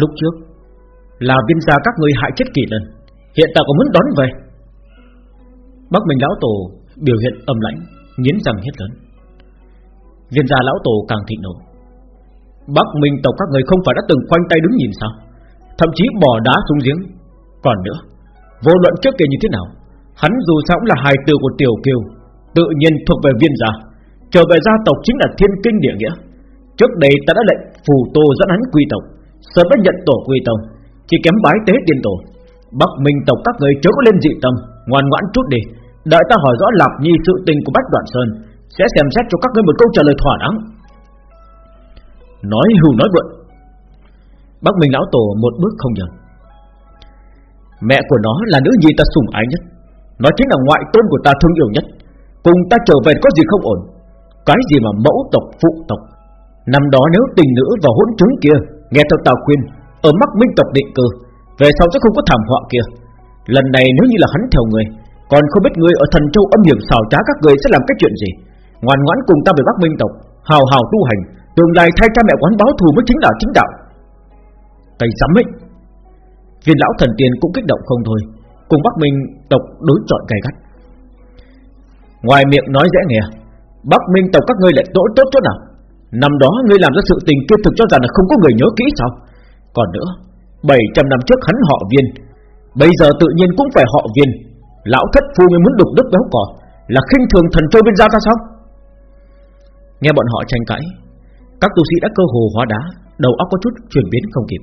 Lúc trước, Là viên gia các người hại chết kỳ lần, Hiện tại còn muốn đón về. Bắc Minh Lão Tổ biểu hiện âm lãnh, Nghiến răng hết lớn. Viên gia Lão Tổ càng thịnh nộ. Bắc Minh tộc các người không phải đã từng khoanh tay đứng nhìn sao? Thậm chí bỏ đá xuống giếng. Còn nữa, Vô luận trước kia như thế nào, Hắn dù sao cũng là hài tử của Tiểu Kiều, Tự nhiên thuộc về viên gia, Trở về gia tộc chính là thiên kinh địa nghĩa. Trước đây ta đã lệnh phù tô dẫn hắn quy tộc. Sớm đã nhận tổ quy tông, Chỉ kém bái tế tiên tổ. Bắc Minh tộc các người chớ có lên dị tâm Ngoan ngoãn chút đi. Đợi ta hỏi rõ Lạp Nhi sự tình của Bách Đoạn Sơn, Sẽ xem xét cho các ngươi một câu trả lời thỏa đáng. Nói hù nói vượn Bắc Minh Lão Tổ một bước không nhường Mẹ của nó là nữ nhi ta sủng ái nhất. Nó chính là ngoại tôn của ta thương yêu nhất. Cùng ta trở về có gì không ổn? Cái gì mà mẫu tộc, phụ tộc? Năm đó nếu tình nữ và hỗn trứng kia Nghe theo tào khuyên, Ở mắt minh tộc định cư, Về sau sẽ không có thảm họa kia. Lần này nếu như là hắn theo người, Còn không biết người ở thần châu âm hiểm xào trá các người sẽ làm cái chuyện gì. Ngoan ngoãn cùng ta về Bắc Minh tộc, Hào hào tu hành, Tương lai thay cha mẹ quán báo thù mới chính là chính đạo. Cây sắm ấy Viên lão thần tiên cũng kích động không thôi, Cùng Bắc Minh tộc đối chọi gay gắt. Ngoài miệng nói dễ nghe, Bắc Minh tộc các ngươi lại tốt tốt chỗ nào? Năm đó ngươi làm ra sự tình kia thực cho rằng là không có người nhớ kỹ sao? Còn nữa 700 năm trước hắn họ viên, Bây giờ tự nhiên cũng phải họ viên. Lão thất phu mới muốn đục đất béo cỏ Là khinh thường thần châu bên gia ta sao? Nghe bọn họ tranh cãi, Các tu sĩ đã cơ hồ hóa đá, Đầu óc có chút chuyển biến không kịp.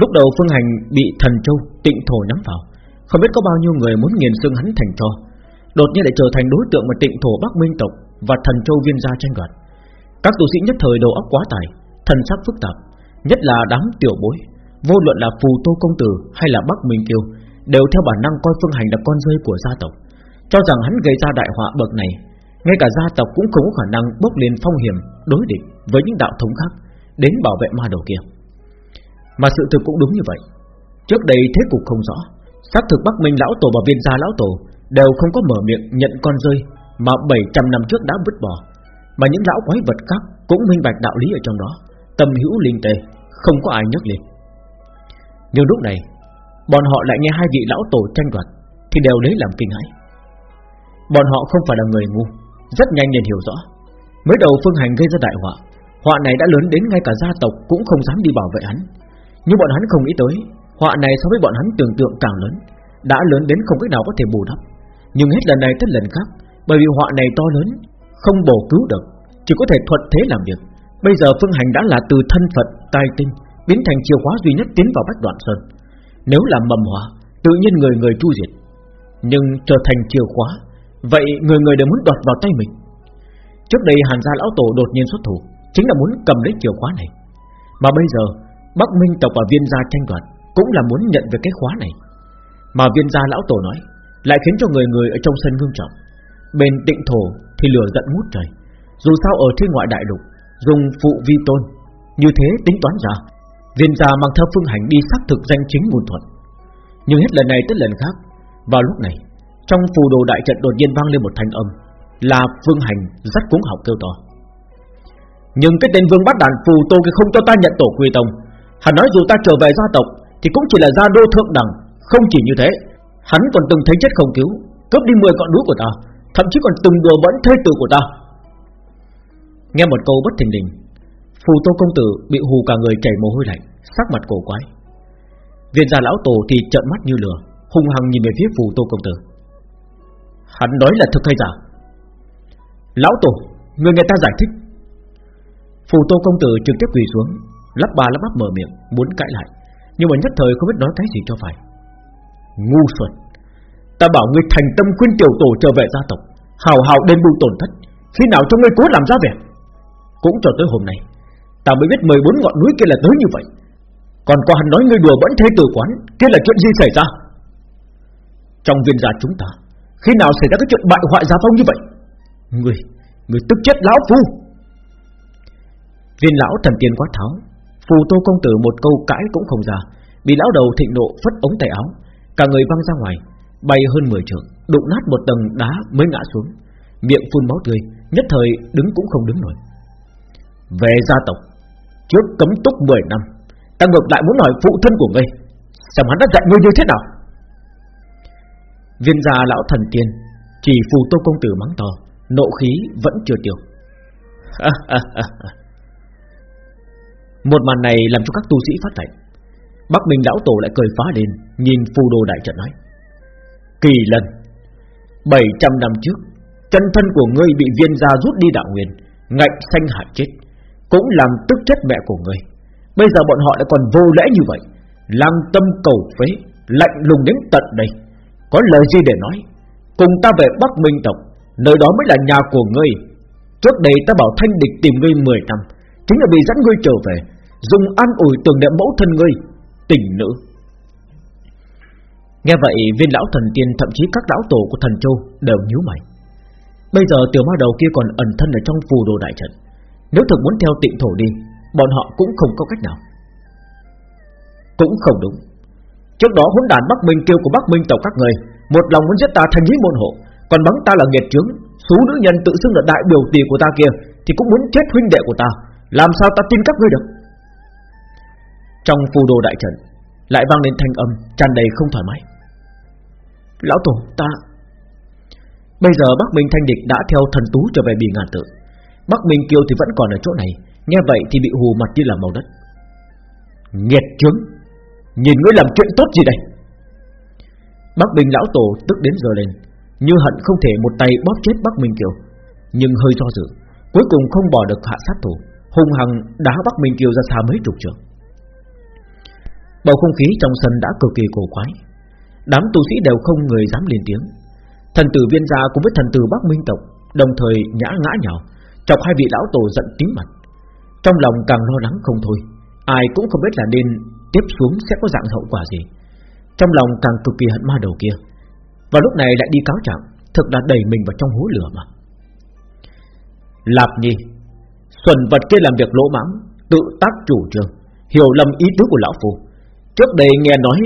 Lúc đầu Phương Hành bị thần châu, tịnh thổ nhắm vào, Không biết có bao nhiêu người muốn nghiền xương hắn thành cho. Đột nhiên lại trở thành đối tượng mà tịnh thổ Bắc Minh tộc Và thần châu viên gia tranh đoạt. Các tu sĩ nhất thời đầu óc quá tài Thần sắc phức tạp, Nhất là đám tiểu bối, Vô luận là phù tô công tử hay là Bắc Minh Kiêu, Đều theo bản năng coi Phương Hành là con rơi của gia tộc. Cho rằng hắn gây ra đại họa bậc này, Ngay cả gia tộc cũng không có khả năng bốc lên phong hiểm Đối địch với những đạo thống khác Đến bảo vệ ma đầu kia. Mà sự thực cũng đúng như vậy. Trước đây thế cục không rõ, Xác thực Bắc Minh Lão Tổ và Viên Gia Lão Tổ Đều không có mở miệng nhận con rơi Mà 700 năm trước đã vứt bỏ. Mà những lão quái vật khác Cũng minh bạch đạo lý ở trong đó. Tâm hữu linh tề Không có ai nhắc lên. Nhưng lúc này, Bọn họ lại nghe hai vị lão tổ tranh đoạt, Thì đều lấy làm kinh hãi. Bọn họ không phải là người ngu, Rất nhanh liền hiểu rõ. Mới đầu phương hành gây ra đại họa Họa này đã lớn đến ngay cả gia tộc Cũng không dám đi bảo vệ hắn. Nhưng bọn hắn không nghĩ tới, Họa này so với bọn hắn tưởng tượng càng lớn, Đã lớn đến không cách nào có thể bù đắp. Nhưng hết lần này tới lần khác, Bởi vì họa này to lớn không bổ cứu được, Chỉ có thể thuận thế làm việc. Bây giờ phương hành đã là từ thân phận tài tinh, Biến thành chìa khóa duy nhất tiến vào bách đoạn sơn. Nếu là mầm hỏa Tự nhiên người người tru diệt, Nhưng trở thành chìa khóa, Vậy người người đều muốn đoạt vào tay mình. Trước đây Hàn gia lão tổ đột nhiên xuất thủ, Chính là muốn cầm lấy chìa khóa này. Mà bây giờ, Bắc Minh tộc và viên gia tranh đoạt Cũng là muốn nhận về cái khóa này. Mà viên gia lão tổ nói, Lại khiến cho người người ở trong sân ngưng trọng. Bên tịnh thổ thì lửa giận ngút trời. Dù sao ở thiên ngoại đại lục, Dùng phụ vi tôn, Như thế tính toán ra, Viên gia mang theo phương hành đi xác thực danh chính ngôn thuận. Nhưng hết lần này tới lần khác, Vào lúc này, Trong phù đồ đại trận đột nhiên vang lên một thanh âm, Là phương hành rất cuống học kêu to. Nhưng cái tên vương bắt đàn phù tô kia không cho ta nhận tổ quy tông. Hắn nói dù ta trở về gia tộc, Thì cũng chỉ là gia đô thượng đẳng, Không chỉ như thế. Hắn còn từng thấy chết không cứu, Cướp đi 10 con đũa của ta. Thậm chí còn từng đùa bỡn thê tử của ta. Nghe một câu bất thình lình, Phù tô công tử bị hù cả người chảy mồ hôi lạnh, Sắc mặt cổ quái. Viên gia lão tổ thì trợn mắt như lửa, Hung hăng nhìn về phía phù tô công tử. Hắn nói là thực hay giả? Lão tổ, Người nghe ta giải thích. Phù tô công tử trực tiếp quỳ xuống, Lắp ba lắp bắp mở miệng, Muốn cãi lại, Nhưng mà nhất thời không biết nói cái gì cho phải. Ngu xuẩn, Ta bảo ngươi thành tâm khuyên tiểu tổ trở về gia tộc. Hào hào đền bù tổn thất. Khi nào cho ngươi cố làm ra vẻ? Cũng cho tới hôm nay, Ta mới biết 14 ngọn núi kia là tới như vậy. Còn qua hắn nói ngươi đùa vẫn thế tử quán, Kia là chuyện gì xảy ra? Trong viên gia chúng ta, Khi nào xảy ra cái chuyện bại hoại gia phong như vậy? Ngươi Ngươi tức chết lão phu. Viên lão thần tiên quá tháo, Phù tô công tử một câu cãi cũng không ra, Bị lão đầu thịnh nộ phất ống tay áo, Cả người văng ra ngoài. Bay hơn 10 trượng, Đụng nát một tầng đá mới ngã xuống. Miệng phun máu tươi, Nhất thời đứng cũng không đứng nổi. Về gia tộc, Trước cấm túc 10 năm, Ta ngược lại muốn hỏi phụ thân của ngươi, Xem hắn đã dạy ngươi như thế nào. Viên gia lão thần tiên, Chỉ phù tô công tử mắng to, Nộ khí vẫn chưa tiêu. Một màn này làm cho các tu sĩ phát lạnh Bắc Minh lão tổ lại cười phá lên, Nhìn phù đồ đại trận nói. Kỳ lần. 700 năm trước, Chân thân của ngươi bị viên gia rút đi đạo nguyên Ngạnh xanh hại chết, Cũng làm tức chết mẹ của ngươi. Bây giờ bọn họ lại còn vô lễ như vậy, Làm tâm cầu phế, Lạnh lùng đến tận đây. Có lời gì để nói? Cùng ta về Bắc Minh tộc, Nơi đó mới là nhà của ngươi. Trước đây ta bảo thanh địch tìm ngươi 10 năm, Chính là vì dẫn ngươi trở về, Dùng an ủi tưởng niệm mẫu thân ngươi, Tình nữ. Nghe vậy, viên lão thần tiên, Thậm chí các lão tổ của thần châu đều nhíu mày. Bây giờ tiểu ma đầu kia còn ẩn thân ở trong phù đồ đại trận. Nếu thực muốn theo tịnh thổ đi, Bọn họ cũng không có cách nào. Cũng không đúng. Trước đó hỗn đàn Bắc Minh kêu của Bắc Minh tộc các người, Một lòng muốn giết ta thành lý môn hộ, Còn bắn ta là nghiệt trướng Số nữ nhân tự xưng là đại biểu tỷ của ta kia, Thì cũng muốn chết huynh đệ của ta. Làm sao ta tin các ngươi được? Trong phù đồ đại trận, Lại vang lên thanh âm tràn đầy không thoải mái. Lão Tổ, ta. Bây giờ Bắc Minh Thanh Địch đã theo thần tú trở về bì ngàn tự. Bắc Minh Kiêu thì vẫn còn ở chỗ này, Nghe vậy thì bị hù mặt như là màu đất. Nghiệt chướng, Nhìn ngươi làm chuyện tốt gì đây? Bắc Minh lão tổ tức đến giờ lên, Như hận không thể một tay bóp chết Bắc Minh Kiều Nhưng hơi do dự, Cuối cùng không bỏ được hạ sát thủ, Hung hăng đá Bắc Minh Kiều ra xa mấy chục trường. Bầu không khí trong sân đã cực kỳ cổ quái. Đám tu sĩ đều không người dám lên tiếng. Thần tử viên gia cùng với thần tử Bắc Minh tộc, Đồng thời nhã ngã nhào, Chọc hai vị lão tổ giận tím mặt. Trong lòng càng lo lắng không thôi, Ai cũng không biết là nên tiếp xuống sẽ có dạng hậu quả gì. Trong lòng càng cực kỳ hận ma đầu kia. Và lúc này lại đi cáo trạng, Thực là đẩy mình vào trong hố lửa mà. Lạp nhi, Xuân vật kia làm việc lỗ mãng, Tự tác chủ trương, Hiểu lầm ý tứ của lão phu. Trước đây nghe nói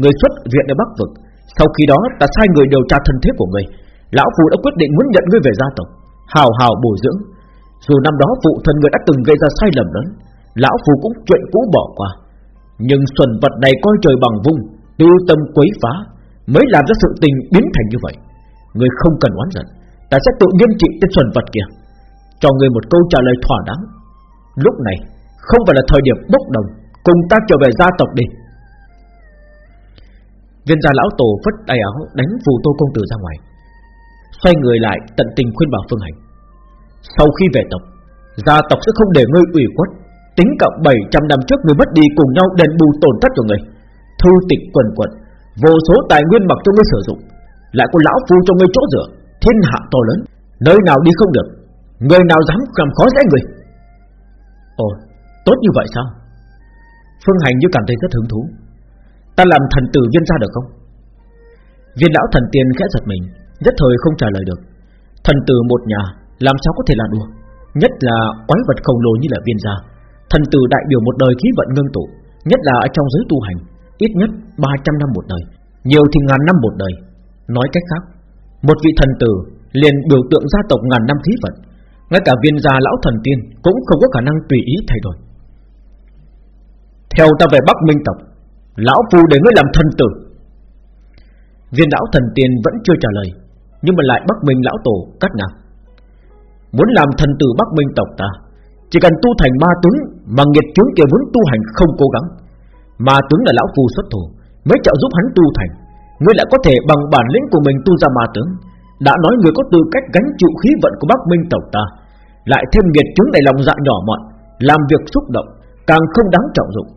Người xuất viện ở Bắc Vực. Sau khi đó, ta sai người điều tra thân thế của người. Lão Phụ đã quyết định muốn nhận ngươi về gia tộc. Hào hào bồi dưỡng. Dù năm đó phụ thân người đã từng gây ra sai lầm lớn, Lão Phụ cũng chuyện cũ bỏ qua. Nhưng xuân vật này coi trời bằng vung Tư tâm quấy phá, Mới làm ra sự tình biến thành như vậy. Người không cần oán giận, Ta sẽ tự nghiêm trị tên xuân vật kia. Cho người một câu trả lời thỏa đáng. Lúc này, không phải là thời điểm bốc đồng, Cùng ta trở về gia tộc đi. Viên gia lão tổ phất tay áo đánh phù tô công tử ra ngoài. Xoay người lại tận tình khuyên bảo Phương Hành. Sau khi về tộc, Gia tộc sẽ không để ngươi ủy khuất. Tính cộng 700 năm trước người mất đi cùng nhau đền bù tổn thất của người. Thư tịch quần quần Vô số tài nguyên mặc cho ngươi sử dụng. Lại có lão phu cho ngươi chỗ dựa, Thiên hạ to lớn. Nơi nào đi không được, Người nào dám làm khó dễ người. Ồ, tốt như vậy sao? Phương Hành như cảm thấy rất hứng thú. Ta làm thần tử viên ra được không? Viên lão thần tiên khẽ giật mình, Nhất thời không trả lời được. Thần tử một nhà, Làm sao có thể là đùa? Nhất là quái vật khổng lồ như là viên gia. Thần tử đại biểu một đời khí vận ngưng tụ, Nhất là ở trong giới tu hành, Ít nhất 300 năm một đời, Nhiều thì ngàn năm một đời. Nói cách khác, Một vị thần tử liền biểu tượng gia tộc ngàn năm khí vận, Ngay cả viên gia lão thần tiên Cũng không có khả năng tùy ý thay đổi. Theo ta về Bắc Minh tộc Lão Phu để ngươi làm thần tử. Viên lão thần tiên vẫn chưa trả lời, Nhưng mà lại Bắc Minh lão tổ cắt ngang. Muốn làm thần tử Bắc Minh tộc ta, Chỉ cần tu thành ma tướng Mà nghiệt chúng kia muốn tu hành không cố gắng. Ma tướng là lão phu xuất thủ, Mới trợ giúp hắn tu thành. Ngươi lại có thể bằng bản lĩnh của mình tu ra ma tướng Đã nói người có tư cách gánh chịu khí vận của Bắc Minh tộc ta, Lại thêm nghiệt chứng đầy lòng dạ nhỏ mọn, Làm việc xúc động, Càng không đáng trọng dụng.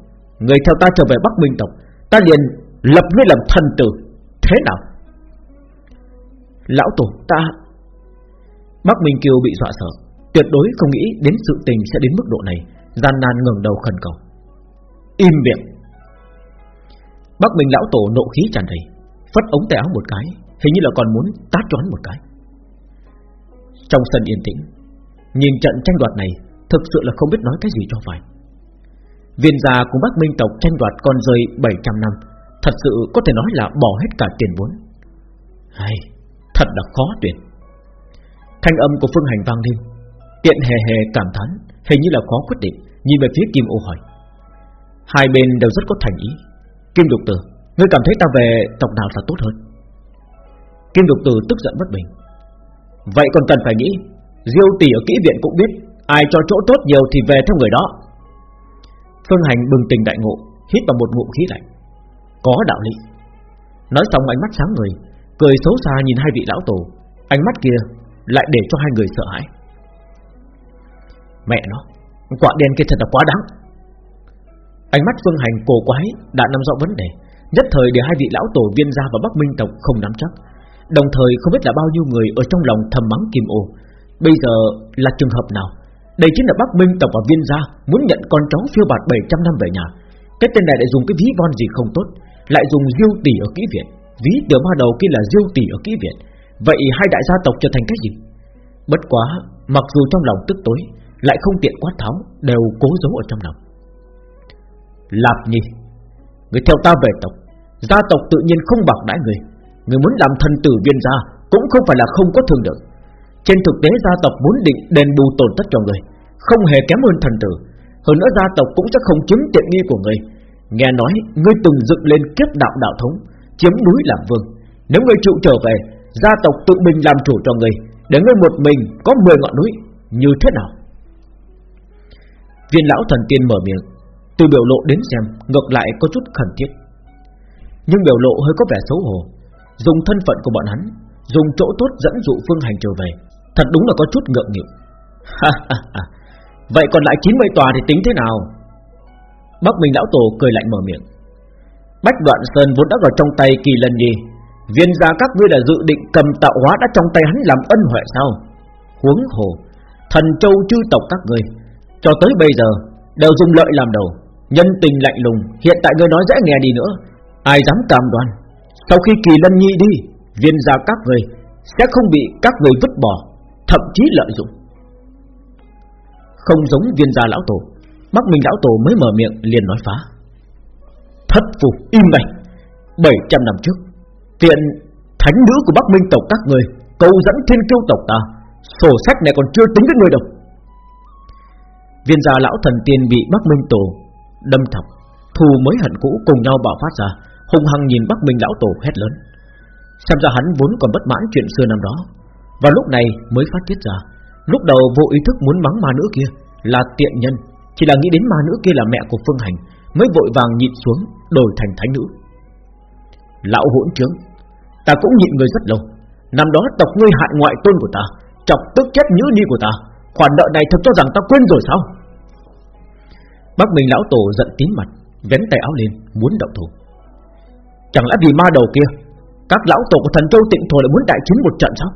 Người theo ta trở về Bắc Minh tộc, Ta liền lập ngươi làm thần tử. Thế nào? Lão tổ, ta Bắc Minh Kiều bị dọa sợ, Tuyệt đối không nghĩ đến sự tình sẽ đến mức độ này, Gian nan ngẩng đầu khẩn cầu. Im miệng. Bắc Minh lão tổ nộ khí tràn đầy, Phất ống tay áo một cái, Hình như là còn muốn tát choán một cái. Trong sân yên tĩnh, Nhìn trận tranh đoạt này, Thực sự là không biết nói cái gì cho phải. Viên gia cùng Bắc Minh tộc tranh đoạt con rơi 700 năm. Thật sự có thể nói là bỏ hết cả tiền vốn. Hay, Thật là khó tuyệt. Thanh âm của Phương Hành vang lên. Tiện hề hề cảm thán, Hình như là khó quyết định, Nhìn về phía Kim ô hỏi. Hai bên đều rất có thành ý. Kim Đục Tử, Ngươi cảm thấy ta về tộc nào là tốt hơn? Kim Đục Tử tức giận bất bình. Vậy còn cần phải nghĩ, Diêu tỷ ở kỹ viện cũng biết, Ai cho chỗ tốt nhiều thì về theo người đó. Phương Hành bừng tỉnh đại ngộ, Hít vào một ngụm khí lạnh. Có đạo lý. Nói xong ánh mắt sáng người, Cười xấu xa nhìn hai vị lão tổ. Ánh mắt kia lại để cho hai người sợ hãi. Mẹ nó, Quả đen kia thật là quá đáng. Ánh mắt Phương Hành cổ quái Đã nắm rõ vấn đề, Nhất thời để hai vị lão tổ viên gia và Bắc Minh tộc không nắm chắc. Đồng thời không biết là bao nhiêu người Ở trong lòng thầm mắng Kim Ô. Bây giờ là trường hợp nào? Đây chính là Bắc Minh tộc và viên gia Muốn nhận con cháu phiêu bạt 700 năm về nhà. Cái tên này lại dùng cái ví von gì không tốt, Lại dùng diêu tỷ ở kỹ viện. Ví tiểu ma đầu kia là diêu tỷ ở kỹ viện. Vậy hai đại gia tộc trở thành cái gì? Bất quá, Mặc dù trong lòng tức tối, Lại không tiện quát tháo, Đều cố giấu ở trong lòng. Lạp Nhi, Người theo ta về tộc, Gia tộc tự nhiên không bạc đãi người. Người muốn làm thần tử viên gia Cũng không phải là không có thương được. Trên thực tế, gia tộc muốn định đền bù tổn thất cho người. Không hề kém hơn thần tử. Hơn nữa gia tộc cũng sẽ không chiếm tiện nghi của người. Nghe nói, ngươi từng dựng lên kiếp đạo đạo thống, Chiếm núi làm vương. Nếu ngươi chịu trở về, Gia tộc tự mình làm chủ cho ngươi, Để ngươi một mình có 10 ngọn núi, Như thế nào? Viên lão thần tiên mở miệng, Từ biểu lộ đến xem, Ngược lại có chút khẩn thiết. Nhưng biểu lộ hơi có vẻ xấu hổ. Dùng thân phận của bọn hắn, Dùng chỗ tốt dẫn dụ phương hành trở về, Thật đúng là có chút ngượng nghịu. Ha ha ha. Vậy còn lại 90 tòa thì tính thế nào? Bắc Minh Lão Tổ cười lạnh mở miệng. Bách Đoạn Sơn vốn đã vào trong tay kỳ lần gì Viên gia các ngươi là dự định cầm tạo hóa đã trong tay hắn làm ân huệ sao? Huống hồ, Thần châu chư tộc các ngươi, Cho tới bây giờ, Đều dùng lợi làm đầu. Nhân tình lạnh lùng, Hiện tại ngươi nói dễ nghe đi nữa. Ai dám cam đoan? Sau khi kỳ lân nhi đi, Viên gia các ngươi Sẽ không bị các ngươi vứt bỏ, Thậm chí lợi dụng. Không giống viên gia lão tổ. Bắc Minh lão tổ mới mở miệng liền nói phá. Thất phục im này 700 năm trước, Tiện thánh nữ của Bắc Minh tộc các người Cầu dẫn thiên kiêu tộc ta, Sổ sách này còn chưa tính với người đâu. Viên gia lão thần tiên bị Bắc Minh tổ Đâm thọc, Thù mới hận cũ cùng nhau bạo phát ra Hùng hăng nhìn Bắc Minh lão tổ hét lớn. Xem ra hắn vốn còn bất mãn chuyện xưa năm đó, Và lúc này mới phát tiết ra Lúc đầu vô ý thức muốn mắng ma nữ kia Là tiện nhân, Chỉ là nghĩ đến ma nữ kia là mẹ của Phương Hành, Mới vội vàng nhịn xuống, Đổi thành thánh nữ. Lão hỗn trướng, Ta cũng nhịn người rất lâu, Năm đó tộc ngươi hại ngoại tôn của ta, Chọc tức chết nhữ ni của ta, Khoản nợ này thật cho rằng ta quên rồi sao? Bắc Minh lão tổ giận tím mặt, Vén tay áo lên, muốn động thủ. Chẳng lẽ vì ma đầu kia, Các lão tổ của thần châu tịnh thổ lại muốn đại chiến một trận sao?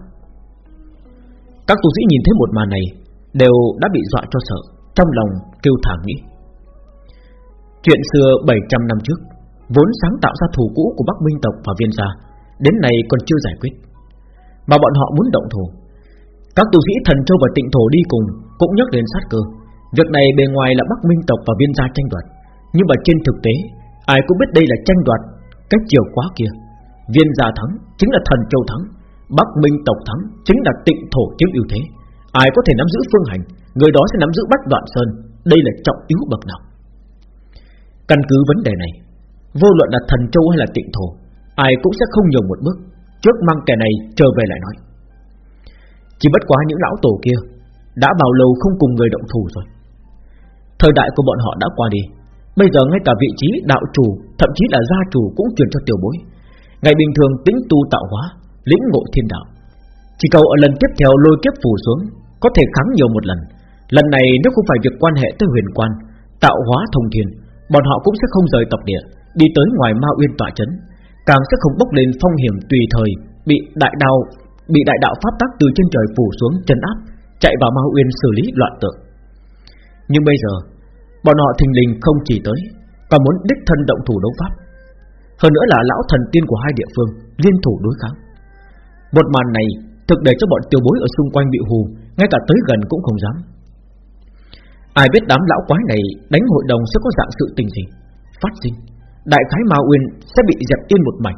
Các tu sĩ nhìn thấy một màn này, Đều đã bị dọa cho sợ, Trong lòng kêu thảm nghĩ. Chuyện xưa 700 năm trước, Vốn sáng tạo ra thù cũ của Bắc Minh tộc và viên gia, Đến nay còn chưa giải quyết. Mà bọn họ muốn động thủ. Các tu sĩ thần châu và tịnh thổ đi cùng Cũng nhắc đến sát cơ. Việc này bề ngoài là Bắc Minh tộc và viên gia tranh đoạt. Nhưng mà trên thực tế, Ai cũng biết đây là tranh đoạt Cách chiều quá kia. Viên gia thắng chính là thần châu thắng. Bắc Minh tộc thắng chính là tịnh thổ chiếm ưu thế. Ai có thể nắm giữ phương hành, Người đó sẽ nắm giữ bách đoạn sơn. Đây là trọng yếu bậc nào? Căn cứ vấn đề này, Vô luận là thần châu hay là tịnh thổ, Ai cũng sẽ không nhường một bước Trước mang kẻ này trở về lại nói. Chỉ bất quá những lão tổ kia Đã bao lâu không cùng người động thủ rồi. Thời đại của bọn họ đã qua đi. Bây giờ ngay cả vị trí đạo chủ, Thậm chí là gia chủ cũng truyền cho tiểu bối. Ngày bình thường tính tu tạo hóa Lĩnh ngộ thiên đạo. Chỉ cầu ở lần tiếp theo lôi kiếp phủ xuống, Có thể kháng nhiều một lần. Lần này nếu không phải việc quan hệ tới huyền quan, Tạo hóa thông thiên, Bọn họ cũng sẽ không rời tộc địa, Đi tới ngoài ma uyên tọa chấn. Càng sẽ không bốc lên phong hiểm tùy thời, Bị đại đạo, Bị đại đạo pháp tắc từ trên trời phủ xuống chân áp, Chạy vào ma uyên xử lý loạn tượng. Nhưng bây giờ, Bọn họ thình lình không chỉ tới, Còn muốn đích thân động thủ đấu pháp. Hơn nữa là lão thần tiên của hai địa phương Liên thủ đối kháng. Một màn này thực để cho bọn tiêu bối ở xung quanh bị hù, Ngay cả tới gần cũng không dám. Ai biết đám lão quái này đánh hội đồng sẽ có dạng sự tình gì? Phát sinh, Đại khái Ma Uyên sẽ bị dẹp yên một mảnh.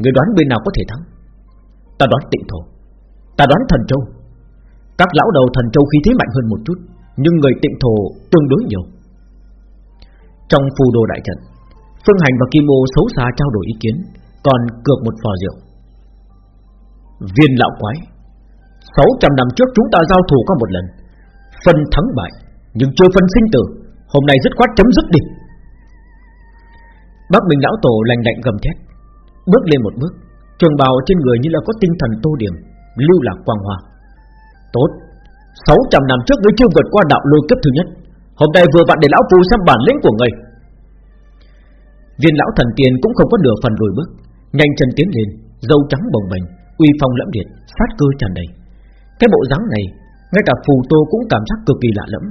Người đoán bên nào có thể thắng? Ta đoán tịnh thổ, Ta đoán thần châu. Các lão đầu thần châu khí thế mạnh hơn một chút, Nhưng người tịnh thổ tương đối nhiều. Trong phù đồ đại trận, Phương Hành và Kim Ô xấu xa trao đổi ý kiến. Còn cược một phò rượu. Viên lão quái 600 năm trước chúng ta giao thủ có một lần, Phân thắng bại, Nhưng chưa phân sinh tử, Hôm nay dứt khoát chấm dứt đi. Bác Minh lão tổ lành lạnh gầm thét, Bước lên một bước, Trường bào trên người như là có tinh thần tô điểm, Lưu lạc quang hoa. Tốt 600 năm trước ngươi chưa vượt qua đạo lôi cấp thứ nhất, Hôm nay vừa vặn để lão phu xem bản lĩnh của ngươi. Viên lão thần tiên cũng không có nửa phần lùi bước Nhanh chân tiến lên Dâu trắng bồng bềnh Uy phong lẫm liệt Sát cơ tràn đầy. Cái bộ dáng này Ngay cả phù tô cũng cảm giác cực kỳ lạ lẫm.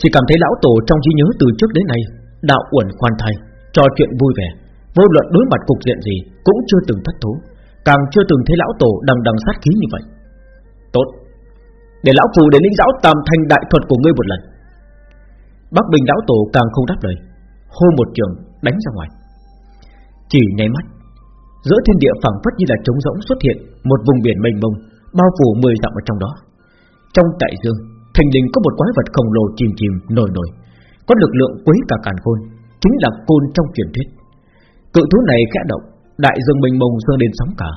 Chỉ cảm thấy lão tổ trong trí nhớ từ trước đến nay Đạo uẩn khoan thai Trò chuyện vui vẻ Vô luận đối mặt cục diện gì Cũng chưa từng thất thố, Càng chưa từng thấy lão tổ đằng đằng sát khí như vậy. Tốt Để lão phù đến lĩnh giáo tam thanh đại thuật của ngươi một lần. Bắc Bình lão tổ càng không đáp lời Hô một trường đánh ra ngoài. Chỉ nháy mắt Giữa thiên địa phẳng phất như là trống rỗng xuất hiện, Một vùng biển mênh mông, Bao phủ mười dặm ở trong đó. Trong đại dương Thành đình có một quái vật khổng lồ chìm chìm, nổi nổi. Có lực lượng quấy cả càn khôn, Chính là côn trong truyền thuyết. Cự thú này khẽ động, Đại dương mênh mông dâng lên sóng cả,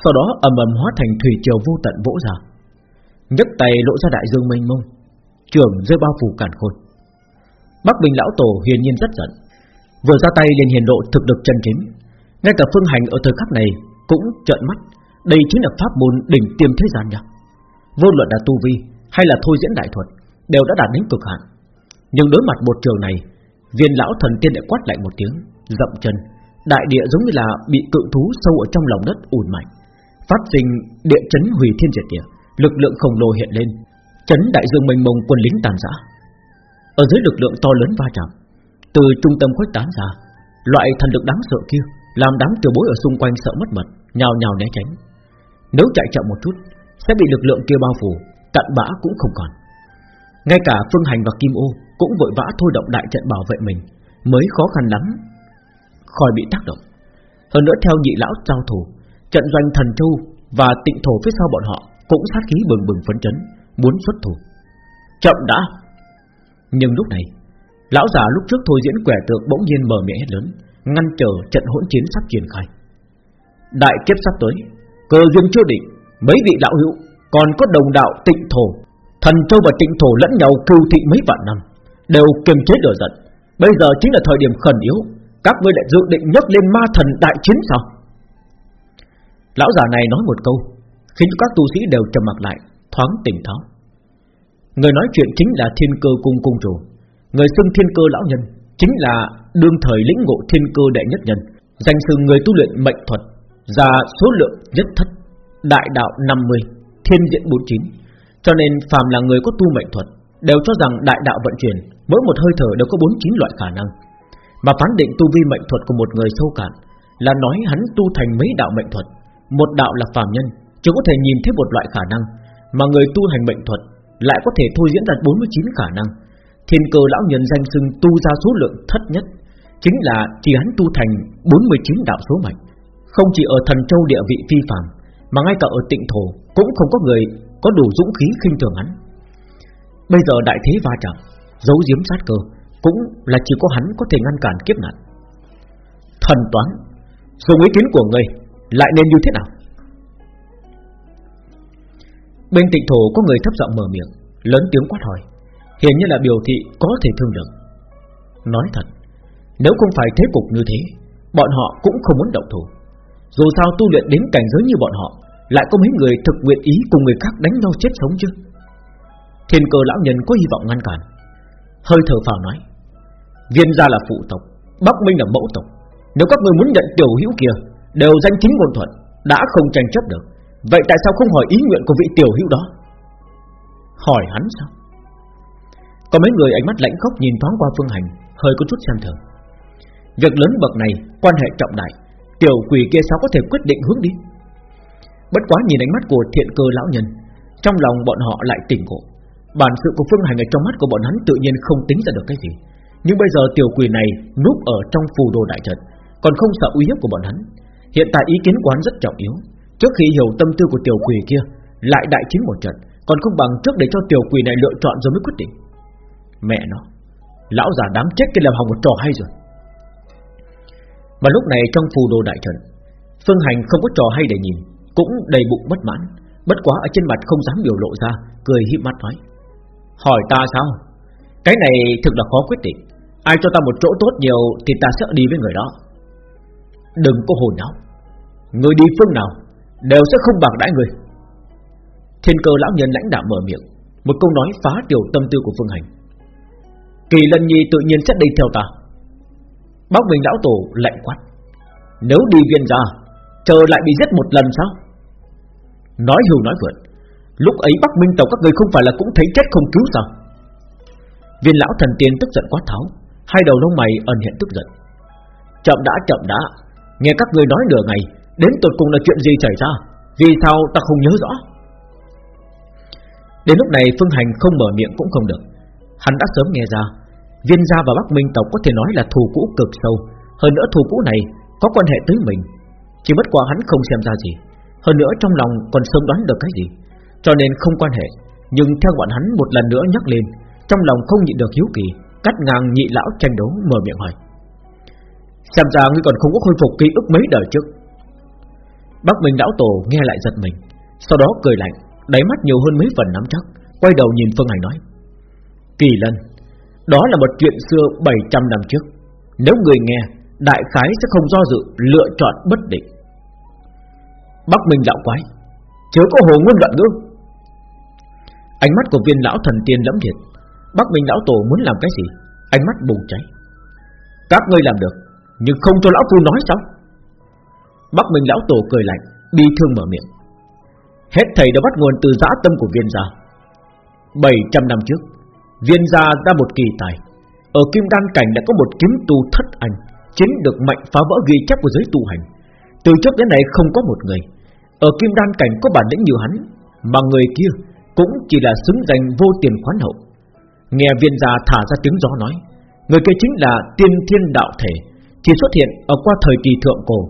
Sau đó ầm ầm hóa thành thủy triều vô tận vỗ ra. Nhấc tay lộ ra đại dương mênh mông, Trường rơi bao phủ càn khôn. Bắc Bình lão tổ hiển nhiên rất giận, Vừa ra tay liền hiển lộ thực lực chân chính. Ngay cả phương hành ở thời khắc này Cũng trợn mắt. Đây chính là pháp môn đỉnh tiêm thế gian nhỉ? Vô luận là tu vi hay là thôi diễn đại thuật Đều đã đạt đến cực hạn. Nhưng đối mặt một trường này, Viên lão thần tiên lại quát lại một tiếng, Dậm chân. Đại địa giống như là bị cự thú sâu ở trong lòng đất ủn mạnh. Phát sinh địa chấn hủy thiên diệt địa, Lực lượng khổng lồ hiện lên, Chấn đại dương mênh mông quân lính tàn giã. Ở dưới lực lượng to lớn va chạm, Từ trung tâm khuếch tán ra, Loại thần lực đáng sợ kia làm đám tiểu bối ở xung quanh sợ mất mật Nhào nhào né tránh Nếu chạy chậm một chút Sẽ bị lực lượng kia bao phủ Tận bã cũng không còn Ngay cả Phương Hành và Kim Ô Cũng vội vã thôi động đại trận bảo vệ mình Mới khó khăn lắm khỏi bị tác động. Hơn nữa theo nhị lão giao thủ, trận doanh thần châu và tịnh thổ phía sau bọn họ cũng sát khí bừng bừng phấn chấn, muốn xuất thủ. Chậm đã. Nhưng lúc này, lão già lúc trước thôi diễn quẻ tượng bỗng nhiên mở miệng hết lớn, ngăn trở trận hỗn chiến sắp triển khai. Đại kiếp sắp tới, cơ duyên chưa định, mấy vị đạo hữu còn có đồng đạo tịnh thổ, thần châu và tịnh thổ lẫn nhau cưu thị mấy vạn năm, đều kiềm chế lửa giận. Bây giờ chính là thời điểm khẩn yếu các ngươi lại dự định nhấc lên ma thần đại chiến sao Lão già này nói một câu Khiến các tu sĩ đều trầm mặt lại Thoáng tỉnh táo Người nói chuyện chính là thiên cơ cung cung chủ Người xưng thiên cơ lão nhân Chính là đương thời lĩnh ngộ thiên cơ đệ nhất nhân, Danh sư người tu luyện mệnh thuật, Ra số lượng nhất thất, Đại đạo 50 Thiên diện 49 Cho nên phàm là người có tu mệnh thuật, Đều cho rằng đại đạo vận chuyển, Mỗi một hơi thở đều có 49 loại khả năng. Mà phán định tu vi mệnh thuật của một người sâu cạn Là nói hắn tu thành mấy đạo mệnh thuật, Một đạo là phàm nhân Chỉ có thể nhìn thấy một loại khả năng, Mà người tu hành mệnh thuật Lại có thể thôi diễn ra 49 khả năng. Thiên cơ lão nhân danh xưng tu ra số lượng thất nhất Chính là chỉ hắn tu thành 49 đạo số mệnh, Không chỉ ở thần châu địa vị phi phàm, Mà ngay cả ở tịnh thổ Cũng không có người có đủ dũng khí khinh thường hắn. Bây giờ đại thế va chạm Giấu giếm sát cơ, cũng là chỉ có hắn có thể ngăn cản kiếp nạn. Thần toán, Dùng ý kiến của người Lại nên như thế nào? Bên tịnh thổ có người thấp giọng mở miệng, Lớn tiếng quát hỏi, Hiển như là biểu thị có thể thương lượng. Nói thật nếu không phải thế cục như thế, Bọn họ cũng không muốn động thủ. Dù sao tu luyện đến cảnh giới như bọn họ, Lại có mấy người thực nguyện ý cùng người khác đánh nhau chết sống chứ? Thiên cơ lão nhân có hy vọng ngăn cản. Hơi thở phào nói, Viên gia là phụ tộc, Bắc Minh là mẫu tộc. Nếu các người muốn nhận tiểu hữu kia, Đều danh chính ngôn thuận, Đã không tranh chấp được, Vậy tại sao không hỏi ý nguyện của vị tiểu hữu đó? Hỏi hắn sao? Có mấy người ánh mắt lãnh khốc nhìn thoáng qua phương hành, Hơi có chút xem thường. Việc lớn bậc này, quan hệ trọng đại. Tiểu quỷ kia sao có thể quyết định hướng đi? Bất quá nhìn ánh mắt của thiện cơ lão nhân, Trong lòng bọn họ lại tỉnh ngộ. Bản sự của phương hành ở trong mắt của bọn hắn Tự nhiên không tính ra được cái gì. Nhưng bây giờ tiểu quỷ này núp ở trong phù đồ đại trận, Còn không sợ uy hiếp của bọn hắn. Hiện tại ý kiến quán rất trọng yếu. Trước khi hiểu tâm tư của tiểu quỷ kia, Lại đại chiến một trận, Còn không bằng trước để cho tiểu quỷ này lựa chọn rồi mới quyết định. Mẹ nó, Lão già đám chết cái làm hỏng một trò hay rồi. Mà lúc này trong phù đồ đại trận, Phương Hành không có trò hay để nhìn, Cũng đầy bụng bất mãn. Bất quá ở trên mặt không dám biểu lộ ra, Cười hiếp mắt nói, Hỏi ta sao? Cái này thực là khó quyết định. Ai cho ta một chỗ tốt nhiều Thì ta sẽ đi với người đó. Đừng có hồn nháo. Người đi phương nào Đều sẽ không bạc đãi người. Thiên cơ lão nhân lãnh đạo mở miệng, Một câu nói phá điều tâm tư của Phương Hành. Kỳ lân nhi tự nhiên sẽ đi theo ta. Bác mình lão tổ lạnh quát. Nếu đi viên ra Chờ lại bị giết một lần sao? Nói hưu nói vượt, Lúc ấy Bắc Minh tộc các người không phải là cũng thấy chết không cứu sao? Viên lão thần tiên tức giận quá tháo, Hai đầu lông mày ẩn hiện tức giận. Chậm đã chậm đã, Nghe các người nói nửa ngày, Đến tột cùng là chuyện gì xảy ra? Vì sao ta không nhớ rõ? Đến lúc này Phương Hành không mở miệng cũng không được. Hắn đã sớm nghe ra Viên gia và Bắc Minh tộc có thể nói là thù cũ cực sâu. Hơn nữa thù cũ này Có quan hệ tới mình. Chỉ bất quá hắn không xem ra gì. Hơn nữa trong lòng còn sớm đoán được cái gì. Cho nên không quan hệ. Nhưng theo bọn hắn một lần nữa nhắc lên, Trong lòng không nhịn được hiếu kỳ, Cắt ngang nhị lão tranh đấu mở miệng hỏi. Xem ra ngươi còn không có khôi phục ký ức mấy đời trước. Bắc Minh lão tổ nghe lại giật mình, Sau đó cười lạnh, Đáy mắt nhiều hơn mấy phần nắm chắc, Quay đầu nhìn Phương Hành nói. Kỳ lân đó là một chuyện xưa 700 năm trước. Nếu người nghe, Đại khái sẽ không do dự Lựa chọn bất định. Bắc Minh lão quái, Chớ có hồ ngôn loạn ngữ. Ánh mắt của viên lão thần tiên lẫm liệt. Bắc Minh lão tổ muốn làm cái gì? Ánh mắt bùng cháy. Các ngươi làm được, Nhưng không cho lão phu nói sao? Bắc Minh lão tổ cười lạnh, Bi thương mở miệng. Hết thầy đã bắt nguồn từ dã tâm của viên gia. 700 năm trước Viên gia ra một kỳ tài. Ở Kim Đan Cảnh đã có một kiếm tu thất anh, Chính được mạnh phá vỡ ghi chép của giới tu hành. Từ trước đến nay không có một người. Ở Kim Đan Cảnh có bản lĩnh như hắn, Mà người kia cũng chỉ là xứng danh vô tiền khoán hậu. Nghe viên gia thả ra tiếng gió nói, Người kia chính là tiên thiên đạo thể, Chỉ xuất hiện ở qua thời kỳ thượng cổ.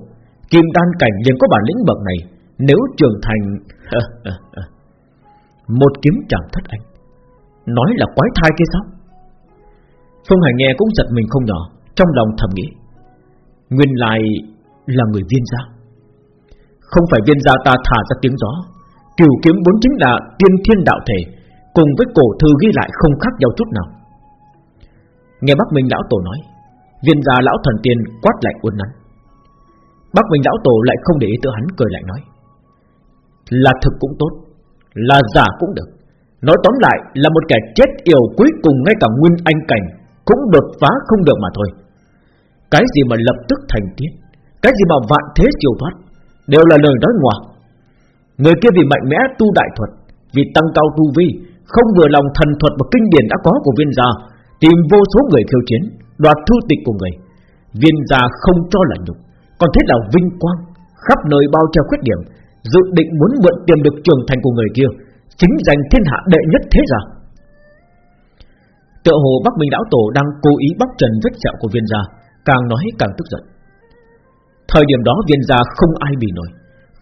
Kim đan cảnh liền có bản lĩnh bậc này, Nếu trưởng thành, Một kiếm chẳng thất anh. Nói là quái thai kia sao? Phương Hải nghe cũng giật mình không nhỏ, Trong lòng thầm nghĩ. Nguyên lại là người viên gia. Không phải viên gia ta thả ra tiếng gió, Cửu kiếm bốn chính là tiên thiên đạo thể, Cùng với cổ thư ghi lại không khác nhau chút nào. Nghe bác Minh Lão Tổ nói, Viên gia Lão Thần Tiên quát lại uốn nắn. Bác Minh Lão Tổ lại không để ý tới hắn, cười lại nói, Là thực cũng tốt, Là giả cũng được. Nói tóm lại là một kẻ chết yêu cuối cùng ngay cả Nguyên Anh Cảnh Cũng đột phá không được mà thôi. Cái gì mà lập tức thành tiên, Cái gì mà vạn thế siêu thoát, Đều là lời nói ngoa Người kia vì mạnh mẽ tu đại thuật, Vì tăng cao tu vi, Không vừa lòng thần thuật và kinh điển đã có của viên gia, Tìm vô số người khiêu chiến, Đoạt thư tịch của người. Viên gia không cho là nhục, Còn thế là vinh quang, Khắp nơi bao treo khuyết điểm, Dự định muốn mượn tìm được trưởng thành của người kia Chính giành thiên hạ đệ nhất thế gia. Tựa hồ Bắc Minh Lão Tổ đang cố ý bóc trần vết sẹo của viên gia, Càng nói càng tức giận. Thời điểm đó viên gia không ai bị nổi,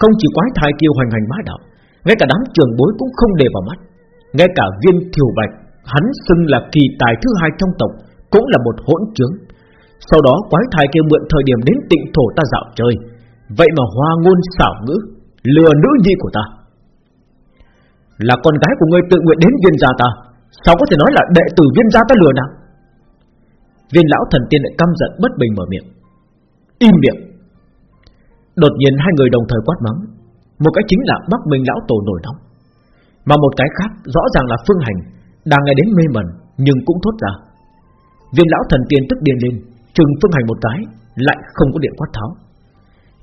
Không chỉ quái thai kiêu hoành hành bá đạo, Ngay cả đám trường bối cũng không để vào mắt. Ngay cả viên thiều bạch, Hắn xưng là kỳ tài thứ hai trong tộc, Cũng là một hỗn trướng. Sau đó quái thai kia mượn thời điểm đến tịnh thổ ta dạo chơi. Vậy mà hoa ngôn xảo ngữ, Lừa nữ nhi của ta. Là con gái của ngươi tự nguyện đến viên gia ta. Sao có thể nói là đệ tử viên gia ta lừa nào Viên lão thần tiên lại căm giận bất bình mở miệng. Im miệng. Đột nhiên hai người đồng thời quát mắng. Một cái chính là Bắc Minh lão tổ nổi nóng. Mà một cái khác rõ ràng là Phương Hành, Đang nghe đến mê mẩn, Nhưng cũng thốt ra. Viên lão thần tiên tức điên lên Trừng Phương Hành một cái, Lại không có điện quát tháo.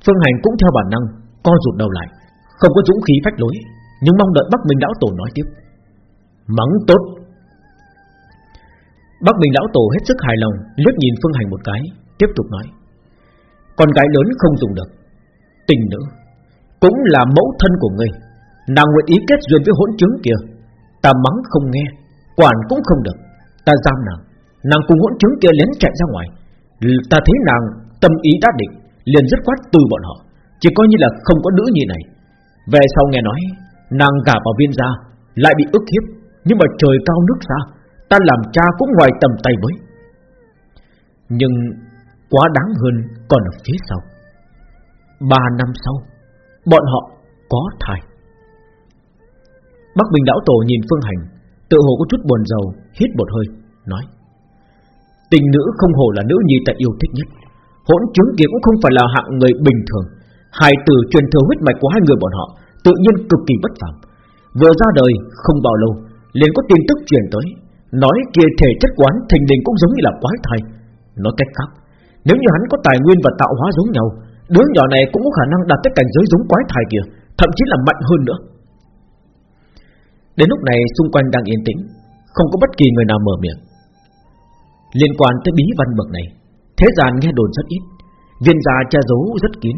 Phương Hành cũng theo bản năng, Co rụt đầu lại, Không có dũng khí phách lối. Nhưng mong đợi Bắc Minh lão tổ nói tiếp. Mắng tốt. Bắc Minh lão tổ hết sức hài lòng, liếc nhìn Phương Hành một cái, Tiếp tục nói. Con gái lớn không dùng được. Tình nữ, Cũng là mẫu thân của ngươi. Nàng nguyện ý kết duyên với hỗn chứng kia. Ta mắng không nghe, Quản cũng không được. Ta giam nàng. Nàng cùng hỗn chứng kia lén chạy ra ngoài. Ta thấy nàng tâm ý đã định, Liền dứt khoát từ bọn họ. Chỉ coi như là không có nữ nhi này. Về sau nghe nói Nàng gả vào viên gia, Lại bị ức hiếp, Nhưng mà trời cao nước xa, Ta làm cha cũng ngoài tầm tay với Nhưng Quá đáng hơn còn ở phía sau. Ba năm sau, Bọn họ có thai. Bắc Bình Lão Tổ nhìn Phương Hành, Tự hồ có chút buồn rầu, Hít một hơi, Nói, Tình nữ không hồ là nữ nhi ta yêu thích nhất, Hỗn chứng kia cũng không phải là hạng người bình thường. Hai từ truyền thừa huyết mạch của hai người bọn họ Tự nhiên cực kỳ bất phàm. Vừa ra đời, không bao lâu, liền có tin tức truyền tới, Nói kia thể chất quán thành đình cũng giống như là quái thai. Nói cách khác, Nếu như hắn có tài nguyên và tạo hóa giống nhau, Đứa nhỏ này cũng có khả năng đạt tới cảnh giới giống quái thai kia, Thậm chí là mạnh hơn nữa. Đến lúc này, xung quanh đang yên tĩnh, Không có bất kỳ người nào mở miệng. Liên quan tới bí văn bậc này, Thế gian nghe đồn rất ít, Viên gia che giấu rất kín.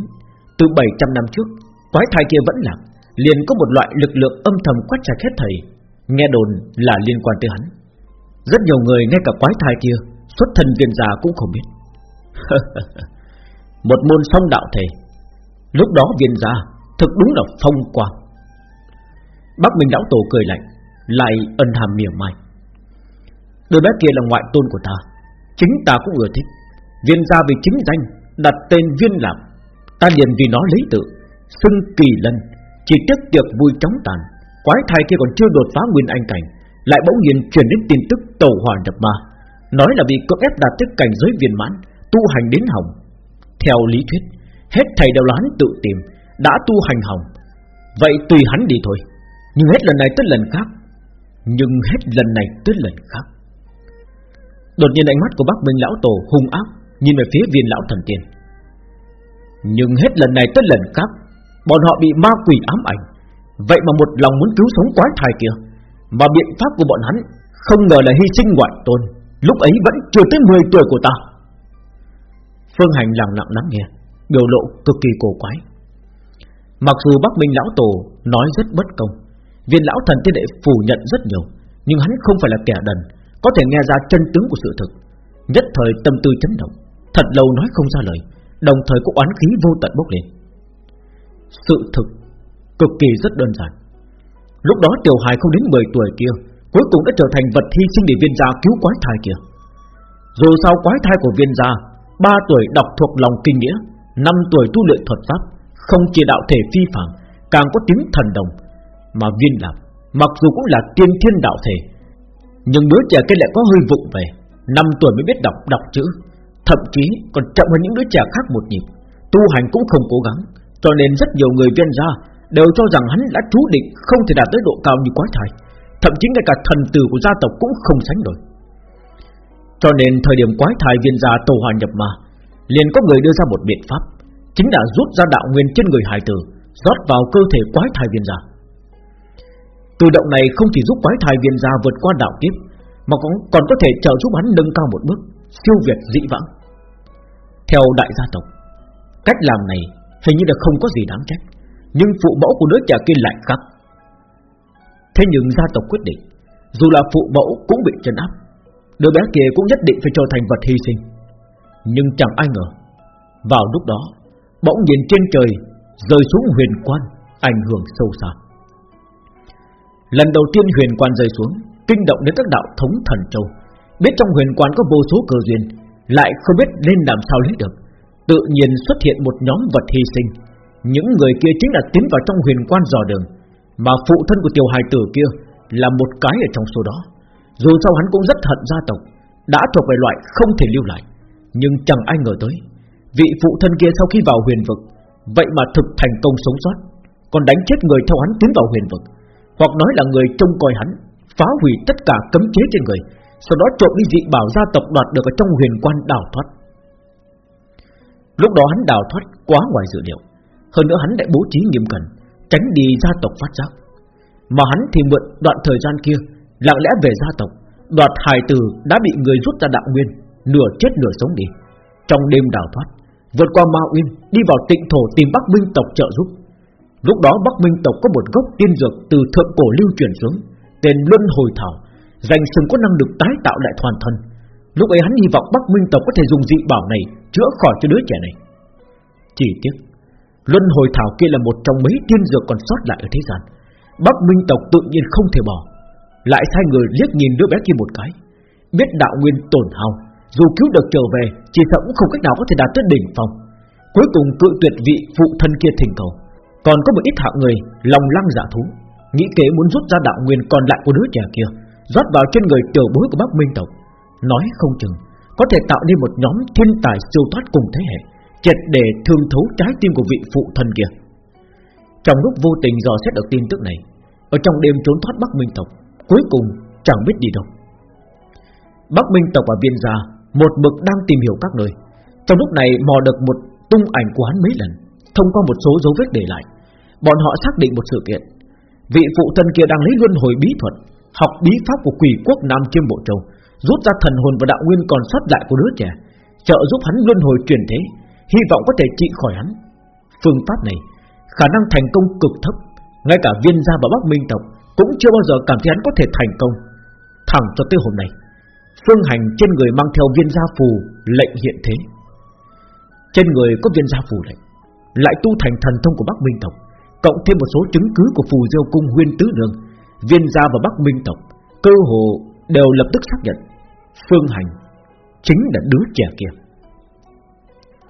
Từ 700 năm trước, Quái thai kia vẫn lạc. Liền có một loại lực lượng âm thầm quét sạch hết thầy. Nghe đồn là liên quan tới hắn. Rất nhiều người ngay cả quái thai kia, Xuất thân viên gia cũng không biết. Một môn song đạo thầy. Lúc đó viên gia Thực đúng là phong quang. Bác Minh Lão Tổ cười lạnh, Lại ân hàm mỉa mai. Đôi bé kia là ngoại tôn của ta, Chính ta cũng ưa thích. Viên gia vì chính danh Đặt tên viên lạc Ta liền vì nó lấy tự, Xưng kỳ lân chỉ tiếc tiệc vui chóng tàn, Quái thai kia còn chưa đột phá nguyên anh cảnh, Lại bỗng nhiên truyền đến tin tức tàu hỏa nhập ma. Nói là vì cưỡng ép đạt tới cảnh giới viên mãn, Tu hành đến hỏng. Theo lý thuyết, Hết thầy đều là hắn tự tìm, Đã tu hành hỏng. Vậy tùy hắn đi thôi, Nhưng hết lần này tới lần khác, Nhưng hết lần này tới lần khác. Đột nhiên ánh mắt của bác Minh Lão Tổ hung ác, Nhìn về phía viên lão thần tiên. Nhưng hết lần này tới lần khác Bọn họ bị ma quỷ ám ảnh. Vậy mà một lòng muốn cứu sống quái thai kia, Mà biện pháp của bọn hắn Không ngờ là hy sinh ngoại tôn, Lúc ấy vẫn chưa tới 10 tuổi của ta. Phương Hành lặng lặng lắng nghe, Biểu lộ cực kỳ cổ quái. Mặc dù Bắc Minh Lão Tổ Nói rất bất công, Viên Lão Thần Tiên Đệ phủ nhận rất nhiều, Nhưng hắn không phải là kẻ đần, Có thể nghe ra chân tướng của sự thực. Nhất thời tâm tư chấn động, Thật lâu nói không ra lời, Đồng thời cũng oán khí vô tận bốc lên. Sự thực Cực kỳ rất đơn giản. Lúc đó tiểu hài không đến 10 tuổi kia, Cuối cùng đã trở thành vật hy sinh để viên gia cứu quái thai kia. Dù sao quái thai của viên gia 3 tuổi đọc thuộc lòng kinh nghĩa 5 tuổi tu luyện thuật pháp, Không chỉ đạo thể phi phạm Càng có tiếng thần đồng. Mà viên lạc, Mặc dù cũng là tiên thiên đạo thể, Nhưng đứa trẻ kia lại có hơi vụng về 5 tuổi mới biết đọc đọc chữ, Thậm chí còn chậm hơn những đứa trẻ khác một nhịp, Tu hành cũng không cố gắng. Cho nên rất nhiều người viên gia Đều cho rằng hắn đã chú định không thể đạt tới độ cao như quái thai Thậm chí ngay cả thần tử của gia tộc cũng không sánh nổi Cho nên thời điểm quái thai viên gia tàu hòa nhập ma liền có người đưa ra một biện pháp Chính là rút ra đạo nguyên trên người hài tử rót vào cơ thể quái thai viên gia. Từ động này không chỉ giúp quái thai viên gia vượt qua đạo kiếp, mà cũng còn có thể trợ giúp hắn nâng cao một bước, siêu việt dị vãng. Theo đại gia tộc, cách làm này hình như là không có gì đáng trách, nhưng phụ mẫu của đứa trẻ kia lại khác. Thế nhưng gia tộc quyết định, dù là phụ mẫu cũng bị trấn áp, đứa bé kia cũng nhất định phải trở thành vật hy sinh. Nhưng chẳng ai ngờ, vào lúc đó, bỗng nhìn trên trời rơi xuống huyền quan, ảnh hưởng sâu xa. Lần đầu tiên huyền quan rơi xuống, kinh động đến các đạo thống thần châu, biết trong huyền quan có vô số cơ duyên, lại không biết nên làm sao lấy được. Tự nhiên xuất hiện một nhóm vật hy sinh, những người kia chính là tiến vào trong huyền quan dò đường, mà phụ thân của tiểu hài tử kia là một cái ở trong số đó. Dù sao hắn cũng rất hận gia tộc, đã thuộc về loại không thể lưu lại, nhưng chẳng ai ngờ tới, vị phụ thân kia sau khi vào huyền vực Vậy mà thực thành công sống sót Còn đánh chết người theo hắn tiến vào huyền vực Hoặc nói là người trông coi hắn Phá hủy tất cả cấm chế trên người Sau đó trộm đi dị bảo gia tộc đoạt được ở trong huyền quan đào thoát Lúc đó hắn đào thoát quá ngoài dự liệu Hơn nữa hắn lại bố trí nghiêm cẩn Tránh đi gia tộc phát giác Mà hắn thì mượn đoạn thời gian kia Lặng lẽ về gia tộc Đoạt hài tử đã bị người rút ra đạo nguyên Nửa chết nửa sống đi Trong đêm đào thoát vượt qua Ma Uyên, đi vào tịnh thổ tìm Bắc Minh tộc trợ giúp. Lúc đó Bắc Minh tộc có một gốc tiên dược từ thượng cổ lưu truyền xuống, tên Luân Hồi Thảo, danh xưng có năng lực tái tạo lại toàn thân. Lúc ấy hắn hy vọng Bắc Minh tộc có thể dùng dị bảo này chữa khỏi cho đứa trẻ này. Chỉ tiếc, Luân Hồi Thảo kia là một trong mấy tiên dược còn sót lại ở thế gian. Bắc Minh tộc tự nhiên không thể bỏ, lại sai người liếc nhìn đứa bé kia một cái, biết đạo nguyên tổn hao, Dù cứu được trở về Chỉ sợ cũng không cách nào có thể đạt tới đỉnh phong. Cuối cùng cự tuyệt vị phụ thân kia thỉnh cầu. Còn có một ít hạng người Lòng lăng dạ thú Nghĩ kế muốn rút ra đạo nguyên còn lại của đứa trẻ kia rót vào trên người tiểu bối của Bắc Minh tộc, nói không chừng có thể tạo nên một nhóm thiên tài siêu thoát cùng thế hệ, triệt để thương thấu trái tim của vị phụ thân kia. Trong lúc vô tình dò xét được tin tức này, ở trong đêm trốn thoát Bắc Minh tộc, cuối cùng chẳng biết đi đâu. Bắc Minh tộc và Viên gia một mực đang tìm hiểu các nơi. Trong lúc này mò được một tung ảnh của hắn mấy lần, thông qua một số dấu vết để lại, bọn họ xác định một sự kiện. Vị phụ thân kia đang lấy luân hồi bí thuật học bí pháp của quỷ quốc Nam Chiêm Bộ Châu, rút ra thần hồn và đạo nguyên còn sót lại của đứa trẻ, trợ giúp hắn luân hồi truyền thế, hy vọng có thể trị khỏi hắn. Phương pháp này khả năng thành công cực thấp, ngay cả viên gia và bắc minh tộc cũng chưa bao giờ cảm thấy hắn có thể thành công. Thẳng cho tới hôm nay, phương hành trên người mang theo viên gia phù lệnh hiện thế. Trên người có viên gia phù lệnh, lại tu thành thần thông của bắc minh tộc, cộng thêm một số chứng cứ của phù diêu cung huyên tứ đường Viên gia và Bắc Minh tộc cơ hồ đều lập tức xác nhận Phương Hành chính là đứa trẻ kia.